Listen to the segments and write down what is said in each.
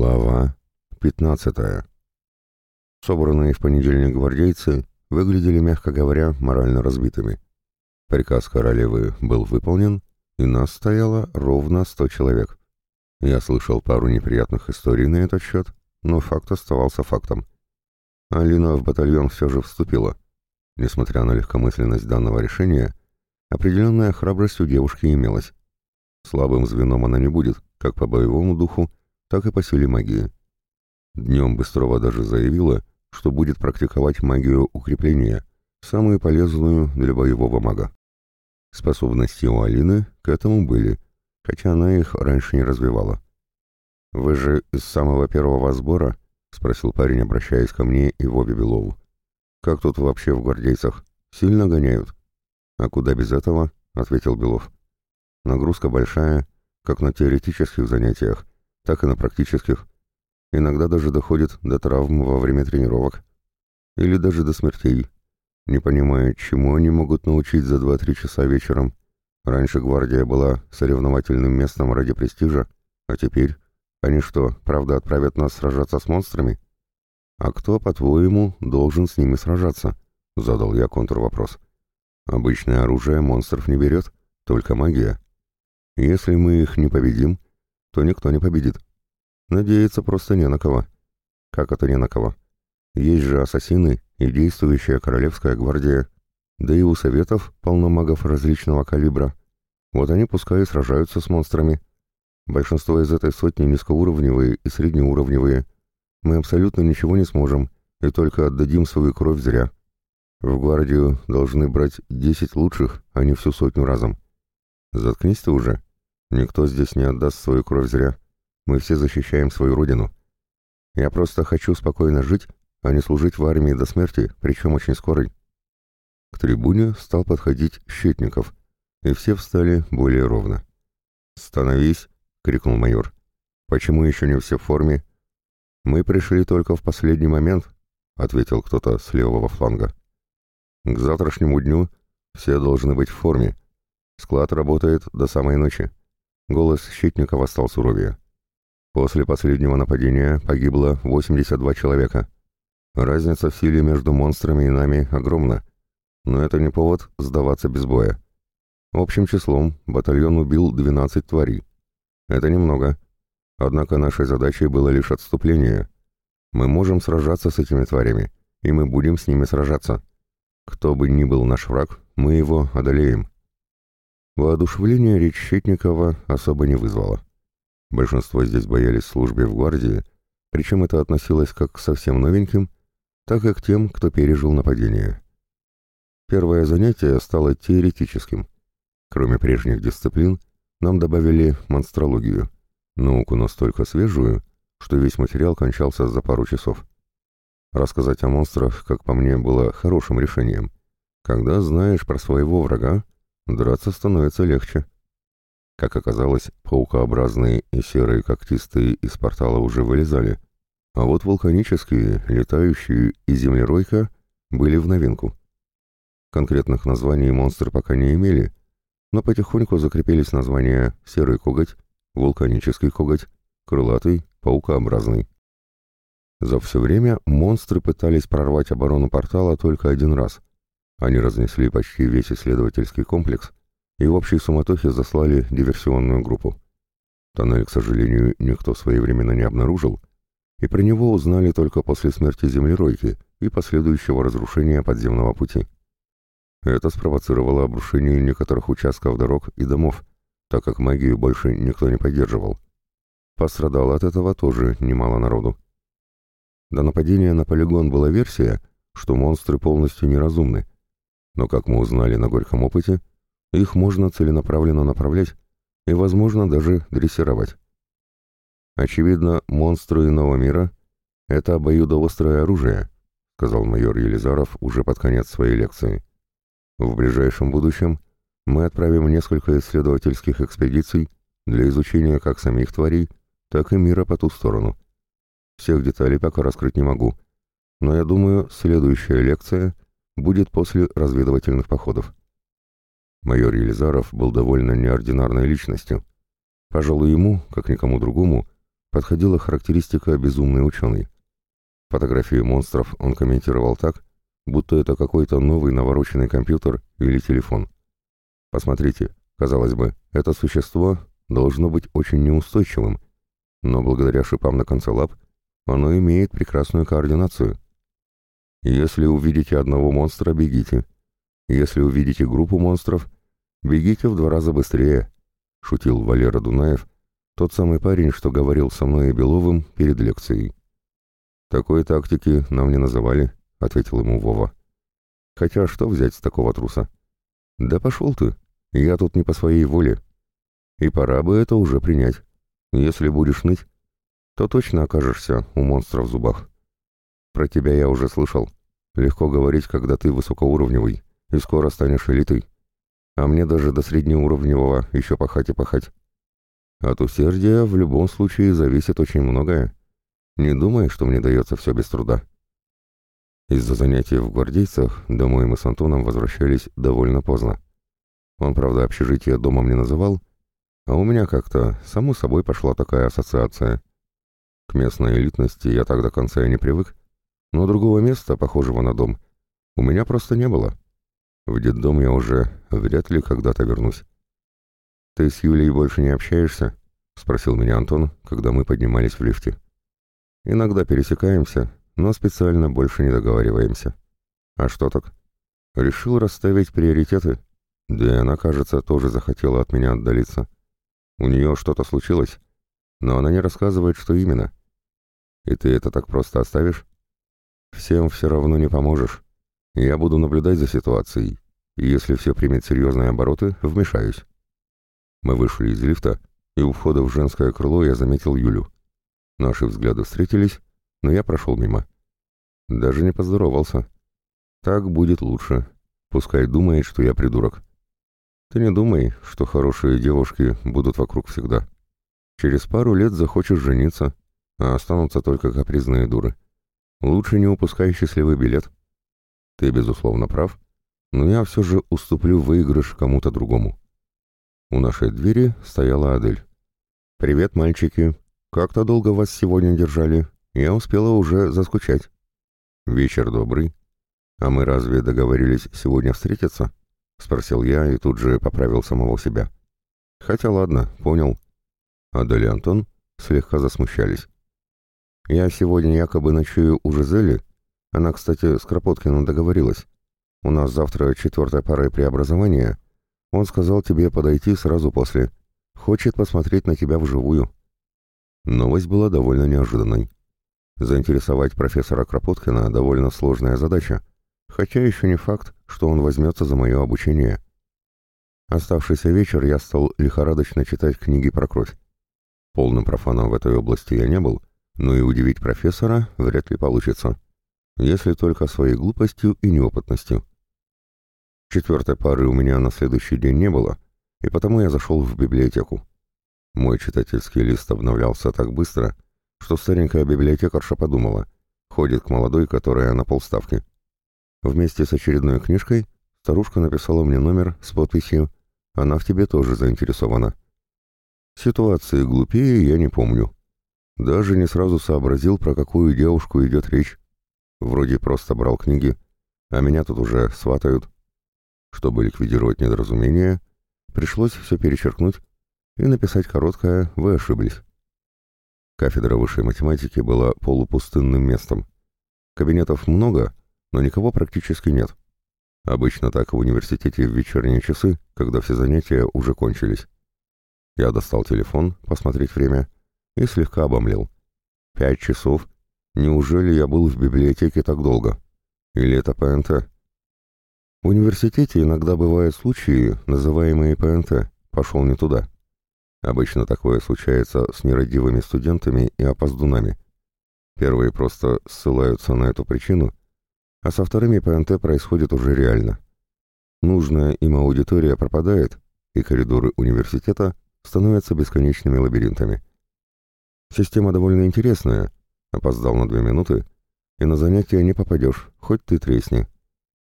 Глава 15. Собранные в понедельник гвардейцы выглядели, мягко говоря, морально разбитыми. Приказ королевы был выполнен, и нас стояло ровно сто человек. Я слышал пару неприятных историй на этот счет, но факт оставался фактом. Алина в батальон все же вступила. Несмотря на легкомысленность данного решения, определенная храбрость у девушки имелась. Слабым звеном она не будет, как по боевому духу, так и по силе магии. Днем Быстрова даже заявила, что будет практиковать магию укрепления, самую полезную для боевого мага. Способности у Алины к этому были, хотя она их раньше не развивала. «Вы же из самого первого сбора?» — спросил парень, обращаясь ко мне и Вове Белову. «Как тут вообще в гвардейцах? Сильно гоняют?» «А куда без этого?» — ответил Белов. «Нагрузка большая, как на теоретических занятиях, так и на практических. Иногда даже доходит до травм во время тренировок. Или даже до смертей. Не понимаю, чему они могут научить за 2-3 часа вечером. Раньше гвардия была соревновательным местом ради престижа, а теперь... Они что, правда отправят нас сражаться с монстрами? А кто, по-твоему, должен с ними сражаться? Задал я контрвопрос. Обычное оружие монстров не берет, только магия. Если мы их не победим, то никто не победит. Надеяться просто не на кого. Как это не на кого? Есть же ассасины и действующая королевская гвардия, да и у советов полно магов различного калибра. Вот они пускай и сражаются с монстрами. Большинство из этой сотни низкоуровневые и среднеуровневые. Мы абсолютно ничего не сможем, и только отдадим свою кровь зря. В гвардию должны брать десять лучших, а не всю сотню разом. Заткнись ты уже. Никто здесь не отдаст свою кровь зря. Мы все защищаем свою родину. Я просто хочу спокойно жить, а не служить в армии до смерти, причем очень скорой. К трибуне стал подходить Щетников, и все встали более ровно. «Становись!» — крикнул майор. «Почему еще не все в форме?» «Мы пришли только в последний момент», — ответил кто-то с левого фланга. «К завтрашнему дню все должны быть в форме. Склад работает до самой ночи». Голос Щитникова стал суровее. После последнего нападения погибло 82 человека. Разница в силе между монстрами и нами огромна, но это не повод сдаваться без боя. Общим числом батальон убил 12 тварей. Это немного. Однако нашей задачей было лишь отступление. Мы можем сражаться с этими тварями, и мы будем с ними сражаться. Кто бы ни был наш враг, мы его одолеем. Воодушевление речь Щетникова особо не вызвало. Большинство здесь боялись службе в гвардии, причем это относилось как к совсем новеньким, так и к тем, кто пережил нападение. Первое занятие стало теоретическим. Кроме прежних дисциплин, нам добавили монстрологию, науку настолько свежую, что весь материал кончался за пару часов. Рассказать о монстрах, как по мне, было хорошим решением. Когда знаешь про своего врага, драться становится легче. Как оказалось, паукообразные и серые когтистые из портала уже вылезали, а вот вулканические, летающие и землеройка были в новинку. Конкретных названий монстры пока не имели, но потихоньку закрепились названия «серый коготь», «вулканический коготь», «крылатый», «паукообразный». За все время монстры пытались прорвать оборону портала только один раз, они разнесли почти весь исследовательский комплекс и в общей суматохе заслали диверсионную группу. Тоннель, к сожалению, никто своевременно не обнаружил, и про него узнали только после смерти землеройки и последующего разрушения подземного пути. Это спровоцировало обрушение некоторых участков дорог и домов, так как магию больше никто не поддерживал. Пострадало от этого тоже немало народу. До нападения на полигон была версия, что монстры полностью неразумны, но, как мы узнали на горьком опыте, их можно целенаправленно направлять и, возможно, даже дрессировать. Очевидно, монстры иного мира — это обоюдоострое оружие, сказал майор Елизаров уже под конец своей лекции. В ближайшем будущем мы отправим несколько исследовательских экспедиций для изучения как самих тварей, так и мира по ту сторону. Всех деталей пока раскрыть не могу, но я думаю, следующая лекция будет после разведывательных походов. Майор Елизаров был довольно неординарной личностью. Пожалуй, ему, как никому другому, подходила характеристика «безумный ученый». Фотографии монстров он комментировал так, будто это какой-то новый навороченный компьютер или телефон. Посмотрите, казалось бы, это существо должно быть очень неустойчивым, но благодаря шипам на конце лап оно имеет прекрасную координацию. Если увидите одного монстра, бегите. Если увидите группу монстров, бегите в два раза быстрее, шутил Валера Дунаев, тот самый парень, что говорил со мной и Беловым перед лекцией. «Такой тактики нам не называли», — ответил ему Вова. «Хотя что взять с такого труса?» «Да пошел ты, я тут не по своей воле. И пора бы это уже принять. Если будешь ныть, то точно окажешься у монстра в зубах. Про тебя я уже слышал. Легко говорить, когда ты высокоуровневый, и скоро станешь элитой. А мне даже до среднеуровневого еще пахать и пахать. От усердия в любом случае зависит очень многое. Не думай, что мне дается все без труда. Из-за занятий в гвардейцах домой мы с Антоном возвращались довольно поздно. Он, правда, общежитие домом не называл, а у меня как-то, само собой, пошла такая ассоциация. К местной элитности я так до конца и не привык, но другого места, похожего на дом, у меня просто не было. В детдом я уже вряд ли когда-то вернусь. «Ты с Юлей больше не общаешься?» — спросил меня Антон, когда мы поднимались в лифте. «Иногда пересекаемся, но специально больше не договариваемся». «А что так?» «Решил расставить приоритеты. Да и она, кажется, тоже захотела от меня отдалиться. У нее что-то случилось, но она не рассказывает, что именно. И ты это так просто оставишь? Всем все равно не поможешь. Я буду наблюдать за ситуацией, и если все примет серьезные обороты, вмешаюсь. Мы вышли из лифта, и у входа в женское крыло я заметил Юлю. Наши взгляды встретились, но я прошел мимо. Даже не поздоровался. Так будет лучше. Пускай думает, что я придурок. Ты не думай, что хорошие девушки будут вокруг всегда. Через пару лет захочешь жениться, а останутся только капризные дуры. Лучше не упускай счастливый билет. Ты, безусловно, прав, но я все же уступлю выигрыш кому-то другому. У нашей двери стояла Адель. «Привет, мальчики. Как-то долго вас сегодня держали. Я успела уже заскучать». «Вечер добрый. А мы разве договорились сегодня встретиться?» — спросил я и тут же поправил самого себя. «Хотя ладно, понял». Адель и Антон слегка засмущались. Я сегодня якобы ночую у Жизели. Она, кстати, с Кропоткиным договорилась. У нас завтра четвертая пара преобразования. Он сказал тебе подойти сразу после. Хочет посмотреть на тебя вживую. Новость была довольно неожиданной. Заинтересовать профессора Кропоткина довольно сложная задача, хотя еще не факт, что он возьмется за мое обучение. Оставшийся вечер я стал лихорадочно читать книги про кровь. Полным профаном в этой области я не был, но и удивить профессора вряд ли получится, если только своей глупостью и неопытностью. Четвертой пары у меня на следующий день не было, и потому я зашел в библиотеку. Мой читательский лист обновлялся так быстро, что старенькая библиотекарша подумала, ходит к молодой, которая на полставки. Вместе с очередной книжкой старушка написала мне номер с подписью «Она в тебе тоже заинтересована». Ситуации глупее я не помню. Даже не сразу сообразил, про какую девушку идет речь. Вроде просто брал книги, а меня тут уже сватают. Чтобы ликвидировать недоразумение, пришлось все перечеркнуть и написать короткое «Вы ошиблись». Кафедра высшей математики была полупустынным местом. Кабинетов много, но никого практически нет. Обычно так в университете в вечерние часы, когда все занятия уже кончились. Я достал телефон, посмотреть время — и слегка обомлел. Пять часов? Неужели я был в библиотеке так долго? Или это ПНТ? В университете иногда бывают случаи, называемые ПНТ, пошел не туда. Обычно такое случается с нерадивыми студентами и опоздунами. Первые просто ссылаются на эту причину, а со вторыми ПНТ происходит уже реально. Нужная им аудитория пропадает, и коридоры университета становятся бесконечными лабиринтами. Система довольно интересная. Опоздал на две минуты, и на занятия не попадешь, хоть ты тресни.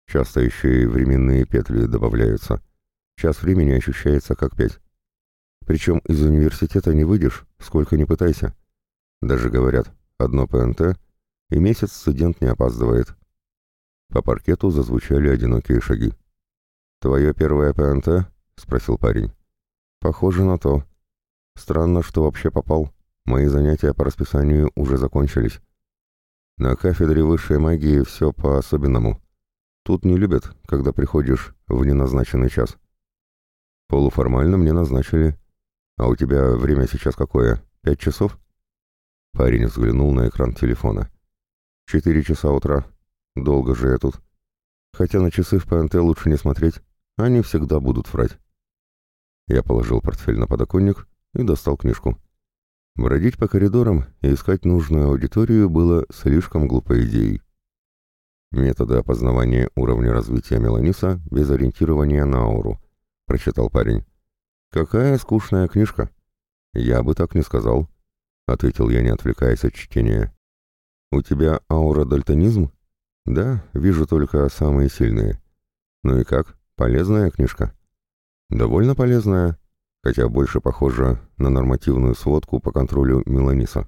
Часто еще и временные петли добавляются. Час времени ощущается как пять. Причем из университета не выйдешь, сколько ни пытайся. Даже говорят, одно ПНТ, и месяц студент не опаздывает. По паркету зазвучали одинокие шаги. «Твое первое ПНТ?» — спросил парень. «Похоже на то. Странно, что вообще попал. Мои занятия по расписанию уже закончились. На кафедре высшей магии все по-особенному. Тут не любят, когда приходишь в неназначенный час. Полуформально мне назначили. А у тебя время сейчас какое? Пять часов?» Парень взглянул на экран телефона. «Четыре часа утра. Долго же я тут. Хотя на часы в ПНТ лучше не смотреть, они всегда будут врать. Я положил портфель на подоконник и достал книжку. Бродить по коридорам и искать нужную аудиторию было слишком глупой идеей. «Методы опознавания уровня развития Меланиса без ориентирования на ауру», — прочитал парень. «Какая скучная книжка!» «Я бы так не сказал», — ответил я, не отвлекаясь от чтения. «У тебя аура дальтонизм?» Да, вижу только самые сильные. Ну и как? Полезная книжка? Довольно полезная, хотя больше похожа на нормативную сводку по контролю Меланиса.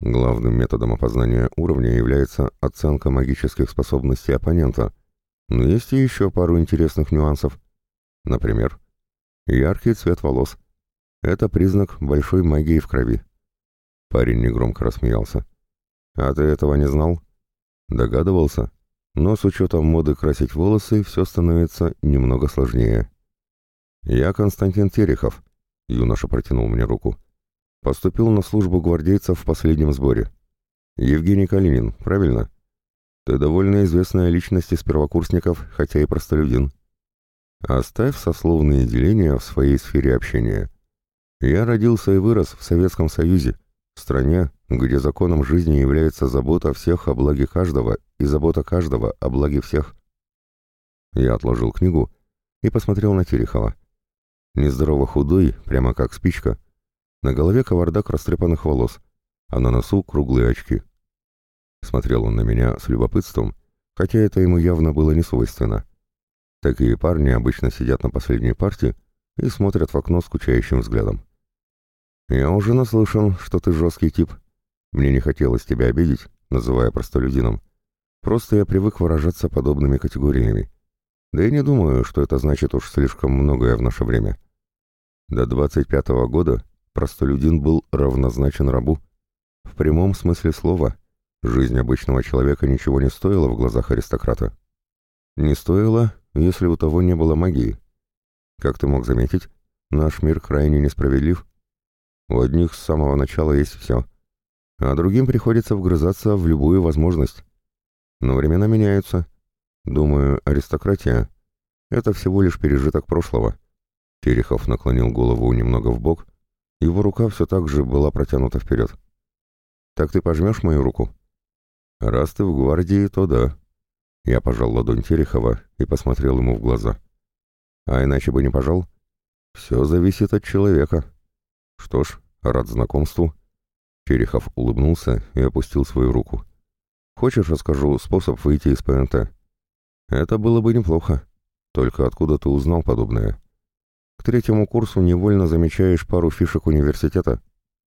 Главным методом опознания уровня является оценка магических способностей оппонента, но есть и еще пару интересных нюансов. Например, яркий цвет волос. Это признак большой магии в крови. Парень негромко рассмеялся. «А ты этого не знал?» Догадывался, но с учетом моды красить волосы все становится немного сложнее. «Я Константин Терехов», — юноша протянул мне руку. «Поступил на службу гвардейцев в последнем сборе. Евгений Калинин, правильно? Ты довольно известная личность из первокурсников, хотя и простолюдин. Оставь сословные деления в своей сфере общения. Я родился и вырос в Советском Союзе, в стране, где законом жизни является забота всех о благе каждого и забота каждого о благе всех. Я отложил книгу и посмотрел на Терехова. Нездорово худой, прямо как спичка. На голове кавардак растрепанных волос, а на носу круглые очки. Смотрел он на меня с любопытством, хотя это ему явно было не свойственно. Такие парни обычно сидят на последней парте и смотрят в окно скучающим взглядом. «Я уже наслышан, что ты жесткий тип. Мне не хотелось тебя обидеть, называя простолюдином. Просто я привык выражаться подобными категориями. Да и не думаю, что это значит уж слишком многое в наше время. До 25-го года простолюдин был равнозначен рабу. В прямом смысле слова, жизнь обычного человека ничего не стоила в глазах аристократа. Не стоило, если у того не было магии. Как ты мог заметить, наш мир крайне несправедлив. У одних с самого начала есть все, а другим приходится вгрызаться в любую возможность. Но времена меняются. Думаю, аристократия — это всего лишь пережиток прошлого. Терехов наклонил голову немного в бок, его рука все так же была протянута вперед. «Так ты пожмешь мою руку?» «Раз ты в гвардии, то да». Я пожал ладонь Терехова и посмотрел ему в глаза. «А иначе бы не пожал?» «Все зависит от человека». «Что ж, рад знакомству». Черехов улыбнулся и опустил свою руку. «Хочешь, расскажу способ выйти из ПНТ?» «Это было бы неплохо. Только откуда ты узнал подобное?» «К третьему курсу невольно замечаешь пару фишек университета.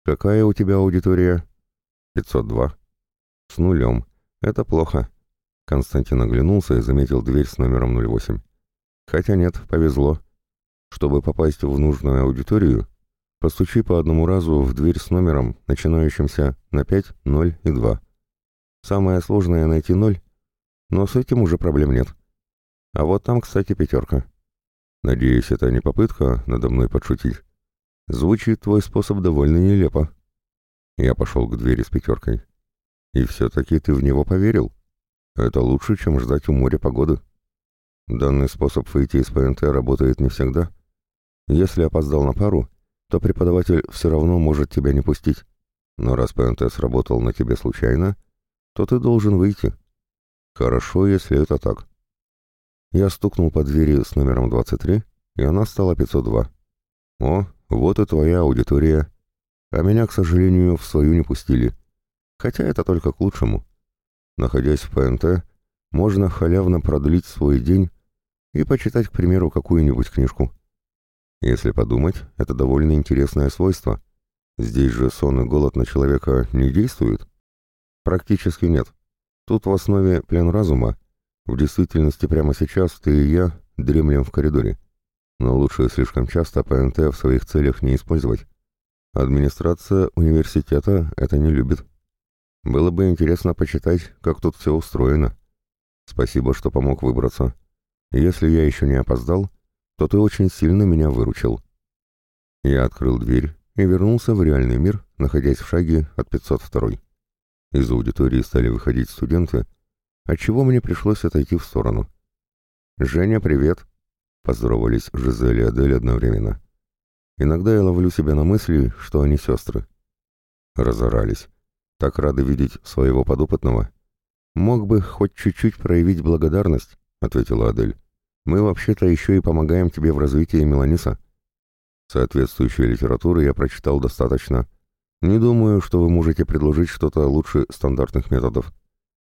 Какая у тебя аудитория?» «502». «С нулем. Это плохо». Константин оглянулся и заметил дверь с номером 08. «Хотя нет, повезло. Чтобы попасть в нужную аудиторию, Постучи по одному разу в дверь с номером, начинающимся на 5, 0 и 2. Самое сложное найти 0, но с этим уже проблем нет. А вот там, кстати, пятерка. Надеюсь, это не попытка надо мной подшутить. Звучит твой способ довольно нелепо. Я пошел к двери с пятеркой. И все-таки ты в него поверил? Это лучше, чем ждать у моря погоды. Данный способ выйти из ПНТ работает не всегда. Если опоздал на пару, то преподаватель все равно может тебя не пустить. Но раз ПНТ сработал на тебе случайно, то ты должен выйти. Хорошо, если это так. Я стукнул по двери с номером 23, и она стала 502. О, вот и твоя аудитория. А меня, к сожалению, в свою не пустили. Хотя это только к лучшему. Находясь в ПНТ, можно халявно продлить свой день и почитать, к примеру, какую-нибудь книжку. Если подумать, это довольно интересное свойство. Здесь же сон и голод на человека не действуют? Практически нет. Тут в основе плен разума. В действительности прямо сейчас ты и я дремлем в коридоре. Но лучше слишком часто ПНТ в своих целях не использовать. Администрация университета это не любит. Было бы интересно почитать, как тут все устроено. Спасибо, что помог выбраться. Если я еще не опоздал, то ты очень сильно меня выручил. Я открыл дверь и вернулся в реальный мир, находясь в шаге от 502. Из аудитории стали выходить студенты, отчего мне пришлось отойти в сторону. «Женя, привет!» — поздоровались Жизель и Адель одновременно. Иногда я ловлю себя на мысли, что они сестры. Разорались. Так рады видеть своего подопытного. «Мог бы хоть чуть-чуть проявить благодарность», — ответила Адель. «Мы вообще-то еще и помогаем тебе в развитии Меланиса». Соответствующей литературы я прочитал достаточно. Не думаю, что вы можете предложить что-то лучше стандартных методов.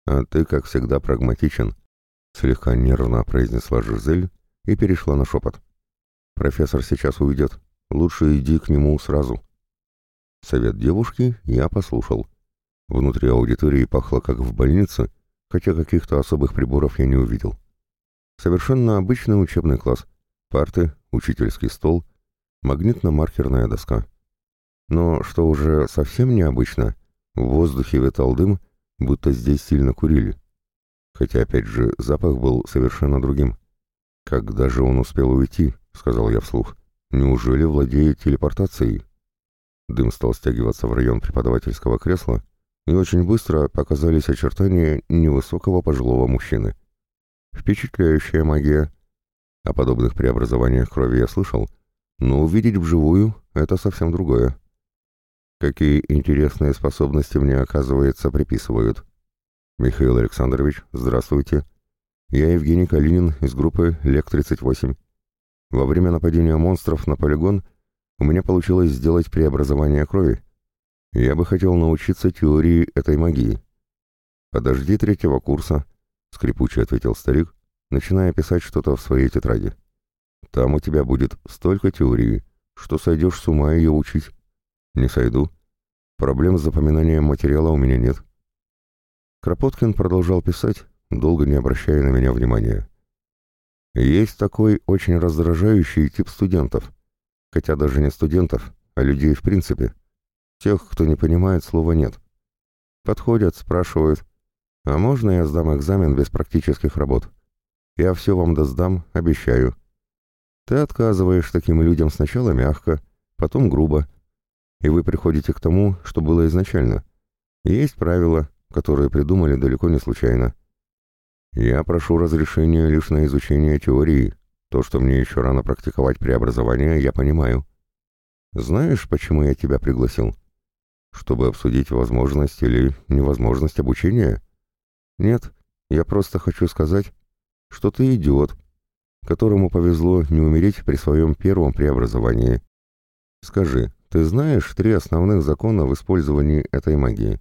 А ты, как всегда, прагматичен, слегка нервно произнесла Жизель и перешла на шепот. Профессор сейчас уйдет. Лучше иди к нему сразу. Совет девушки я послушал. Внутри аудитории пахло как в больнице, хотя каких-то особых приборов я не увидел. Совершенно обычный учебный класс. Парты, учительский стол, магнитно-маркерная доска. Но, что уже совсем необычно, в воздухе витал дым, будто здесь сильно курили. Хотя, опять же, запах был совершенно другим. «Когда же он успел уйти?» — сказал я вслух. «Неужели владеет телепортацией?» Дым стал стягиваться в район преподавательского кресла, и очень быстро показались очертания невысокого пожилого мужчины. Впечатляющая магия. О подобных преобразованиях крови я слышал, но увидеть вживую — это совсем другое. Какие интересные способности мне, оказывается, приписывают. Михаил Александрович, здравствуйте. Я Евгений Калинин из группы ЛЕК-38. Во время нападения монстров на полигон у меня получилось сделать преобразование крови. Я бы хотел научиться теории этой магии. Подожди третьего курса, скрипуче ответил старик, начиная писать что-то в своей тетради. Там у тебя будет столько теории, что сойдешь с ума ее учить. Не сойду. Проблем с запоминанием материала у меня нет. Кропоткин продолжал писать, долго не обращая на меня внимания. Есть такой очень раздражающий тип студентов, хотя даже не студентов, а людей в принципе. Тех, кто не понимает слова «нет». Подходят, спрашивают, «А можно я сдам экзамен без практических работ? Я все вам досдам, обещаю». Ты отказываешь таким людям сначала мягко, потом грубо, и вы приходите к тому, что было изначально. Есть правила, которые придумали далеко не случайно. Я прошу разрешения лишь на изучение теории. То, что мне еще рано практиковать преобразование, я понимаю. Знаешь, почему я тебя пригласил? чтобы обсудить возможность или невозможность обучения? Нет, я просто хочу сказать, что ты идиот, которому повезло не умереть при своем первом преобразовании. Скажи, ты знаешь три основных закона в использовании этой магии?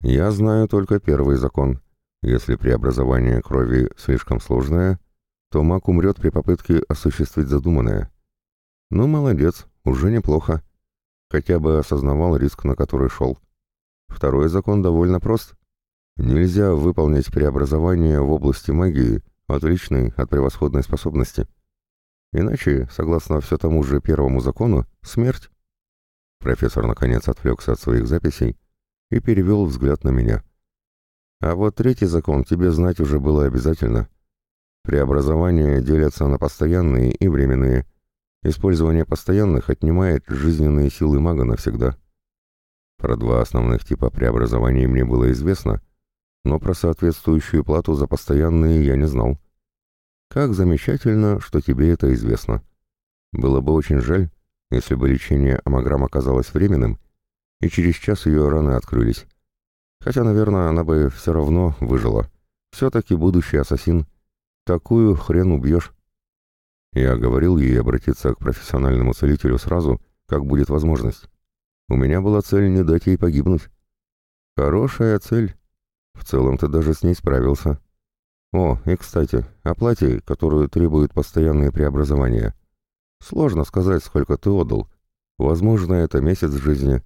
Я знаю только первый закон. Если преобразование крови слишком сложное, то маг умрет при попытке осуществить задуманное. Ну, молодец, уже неплохо хотя бы осознавал риск, на который шел. Второй закон довольно прост. Нельзя выполнить преобразование в области магии, отличной от превосходной способности. Иначе, согласно все тому же первому закону, смерть. Профессор наконец отвлекся от своих записей и перевел взгляд на меня. А вот третий закон тебе знать уже было обязательно. Преобразования делятся на постоянные и временные, Использование постоянных отнимает жизненные силы мага навсегда. Про два основных типа преобразований мне было известно, но про соответствующую плату за постоянные я не знал. Как замечательно, что тебе это известно. Было бы очень жаль, если бы лечение амаграм оказалось временным, и через час ее раны открылись. Хотя, наверное, она бы все равно выжила. Все-таки будущий ассасин. Такую хрен убьешь. Я говорил ей обратиться к профессиональному целителю сразу, как будет возможность. У меня была цель не дать ей погибнуть. Хорошая цель. В целом ты даже с ней справился. О, и кстати, о плате, которую требуют постоянные преобразования. Сложно сказать, сколько ты отдал. Возможно, это месяц жизни,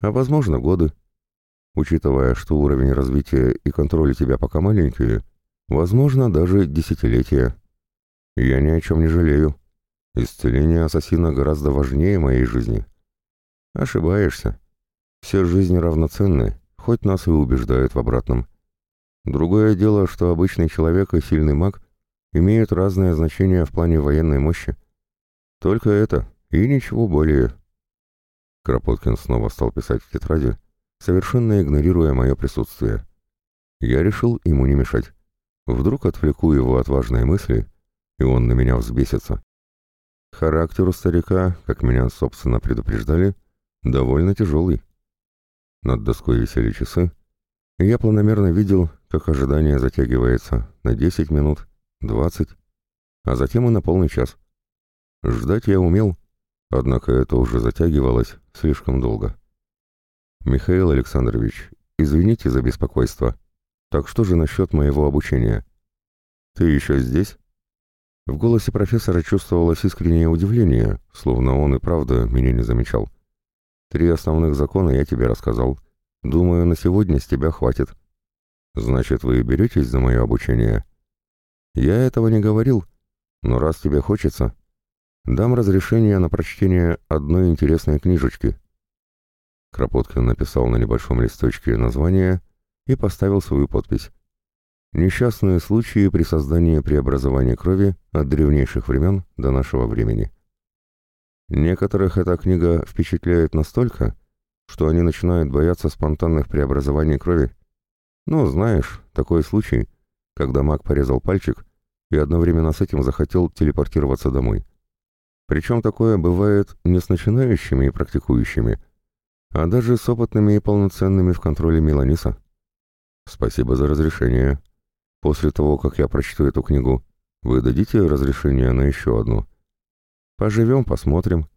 а возможно, годы. Учитывая, что уровень развития и контроль у тебя пока маленькие, возможно, даже десятилетия. Я ни о чем не жалею. Исцеление ассасина гораздо важнее моей жизни. Ошибаешься. Все жизни равноценны, хоть нас и убеждают в обратном. Другое дело, что обычный человек и сильный маг имеют разное значение в плане военной мощи. Только это, и ничего более. Кропоткин снова стал писать в тетради, совершенно игнорируя мое присутствие. Я решил ему не мешать. Вдруг отвлеку его от важной мысли, и он на меня взбесится. Характер у старика, как меня, собственно, предупреждали, довольно тяжелый. Над доской висели часы, и я планомерно видел, как ожидание затягивается на 10 минут, 20, а затем и на полный час. Ждать я умел, однако это уже затягивалось слишком долго. «Михаил Александрович, извините за беспокойство. Так что же насчет моего обучения?» «Ты еще здесь?» В голосе профессора чувствовалось искреннее удивление, словно он и правда меня не замечал. «Три основных закона я тебе рассказал. Думаю, на сегодня с тебя хватит». «Значит, вы беретесь за мое обучение?» «Я этого не говорил, но раз тебе хочется, дам разрешение на прочтение одной интересной книжечки». Кропоткин написал на небольшом листочке название и поставил свою подпись. «Несчастные случаи при создании преобразования крови от древнейших времен до нашего времени». Некоторых эта книга впечатляет настолько, что они начинают бояться спонтанных преобразований крови. Ну, знаешь, такой случай, когда маг порезал пальчик и одновременно с этим захотел телепортироваться домой. Причем такое бывает не с начинающими и практикующими, а даже с опытными и полноценными в контроле Меланиса. Спасибо за разрешение. После того, как я прочту эту книгу, вы дадите разрешение на еще одну? Поживем, посмотрим.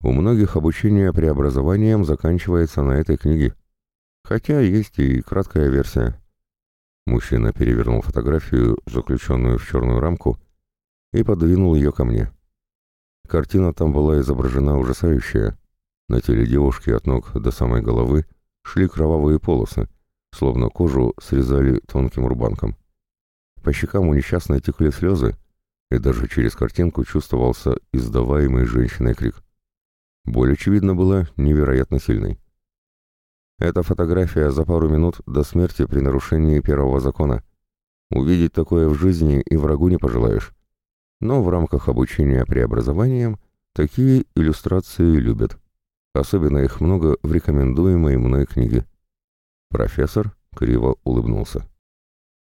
У многих обучение преобразованием заканчивается на этой книге. Хотя есть и краткая версия. Мужчина перевернул фотографию, заключенную в черную рамку, и подвинул ее ко мне. Картина там была изображена ужасающая. На теле девушки от ног до самой головы шли кровавые полосы, словно кожу срезали тонким рубанком. По щекам у несчастной текли слезы, и даже через картинку чувствовался издаваемый женщиной крик. Боль, очевидно, была невероятно сильной. Эта фотография за пару минут до смерти при нарушении первого закона. Увидеть такое в жизни и врагу не пожелаешь. Но в рамках обучения преобразованием такие иллюстрации любят. Особенно их много в рекомендуемой мной книге. Профессор криво улыбнулся.